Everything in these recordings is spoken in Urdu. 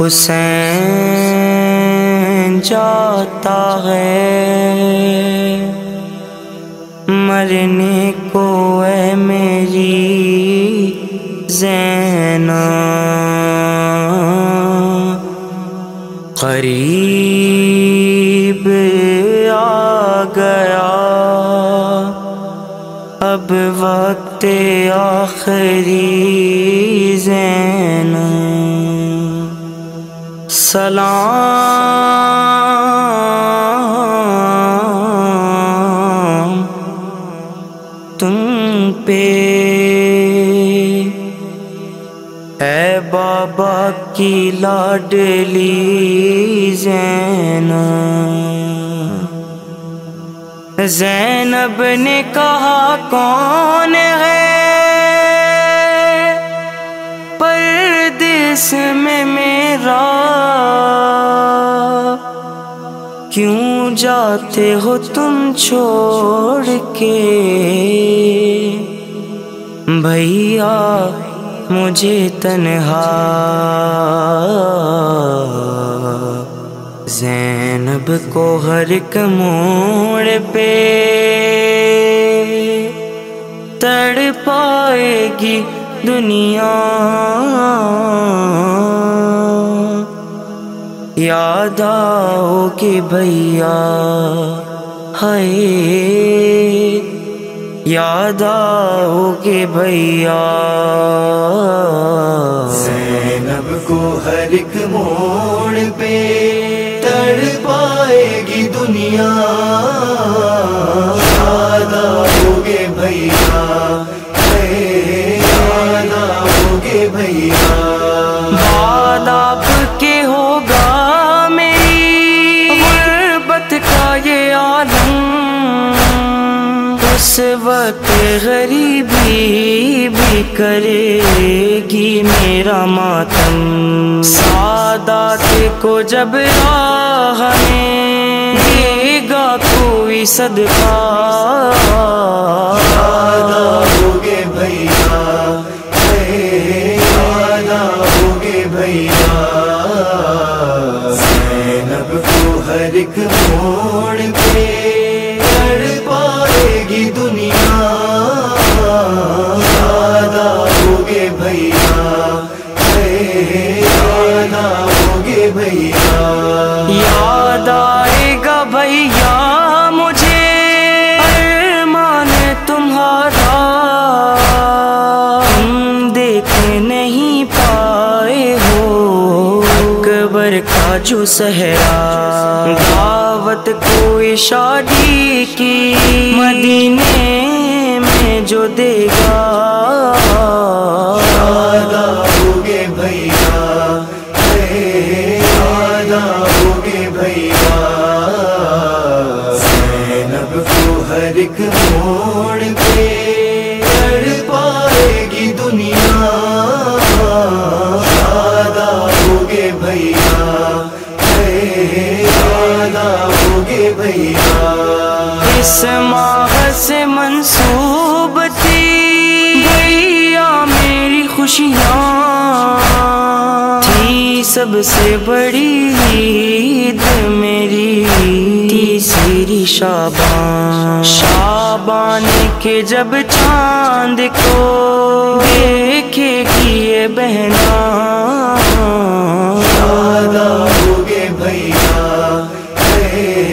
حسین جاتا ہے۔ مرنے کو ہے میری زین قریب وقت آخری زین۔ سلام۔ تم پہ۔ اے بابا کی لاڈلی زین۔ زینب نے کہا، کون ہے؟ پردیس میں میرا کیوں جاتے ہو تم چھوڑ کے؟ بھیا، مجھے تنہا زینب کو ہر ایک موڑ پہ تڑ پائے گی دنیا۔ یاد آؤ کہ بھیا ہے یاد آؤ کہ بھیا زینب کو ہر ایک موڑ پہ اس وقت غریبی بھی کرے گی میرا ماتم۔ سادات کو جب راہ میں دے گا کوئی صدقہ۔ جو سہرا دعوت کوئی شادی کی۔ مدینے میں جو دے گا۔ یاد بھیا۔ اے یاد آؤگے بھیا۔ زینب کو ہر ایک موڑ پہ تڑ پائے گی دنیا۔ اس ماہ سے منسوب تھی بھیا میری خوشیاں تھی۔ سب سے بڑی عید میری تیسری شابان۔ شابان کے جب چاند کو دیکھے گی یہ بہنا یاد آؤگے بھیا، اے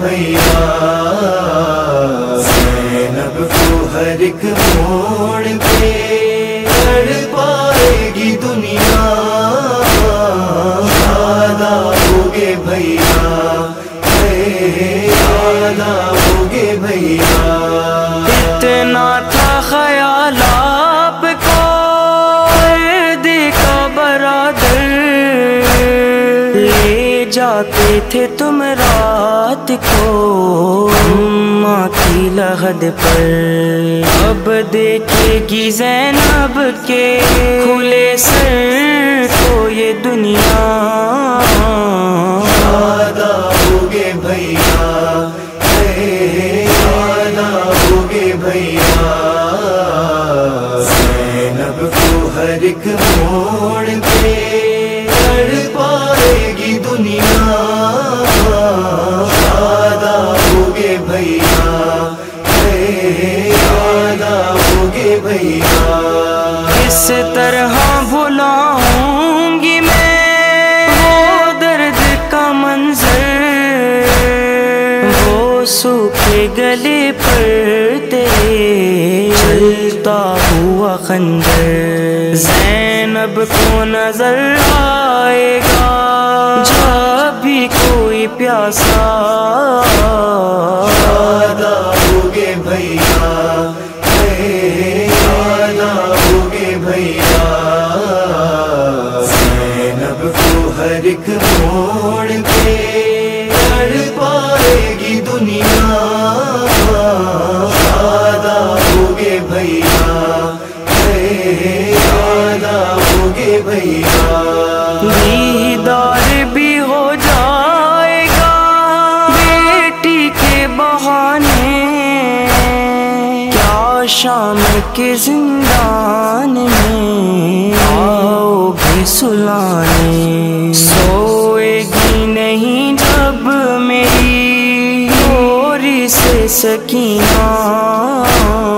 بھیا زینب کو ہر ایک موڑ پہ کر پائے گی دنیا زیادہ ہوگے بھیا۔ جاتے تھے تم رات کو۔ ماں کی لحد پر۔ اب دیکھے گی زینب کے کھلے سر کو یہ دنیا۔ گلے پر تیرے چلتا ہوا خنجر۔ زینب کو نظر آئے گا جب بھی کوئی پیاسا۔ ہوگے بھیا ہوگے بھیا۔ زینب کو ہر ایک موڑ پہ لڑ پائے گی دنیا۔ کیا شام کے زندان میں آؤ بھی سلانے سوئے گی نہیں جب میری گوری سے سکینہ۔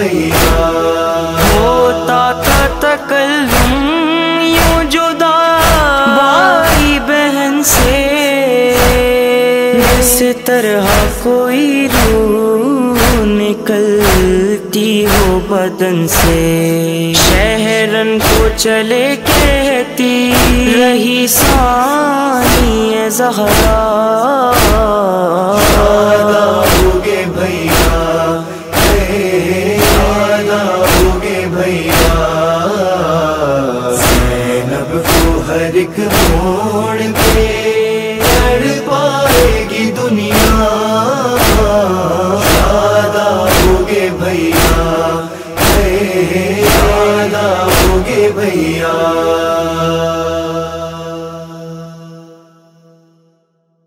بھیا ہوتا تھا تکلم یوں جدا بھائی بہن سے اس طرح کوئی روح نکلتی ہو بدن سے شہرن کو چلے کہتی رہی سانی زہرا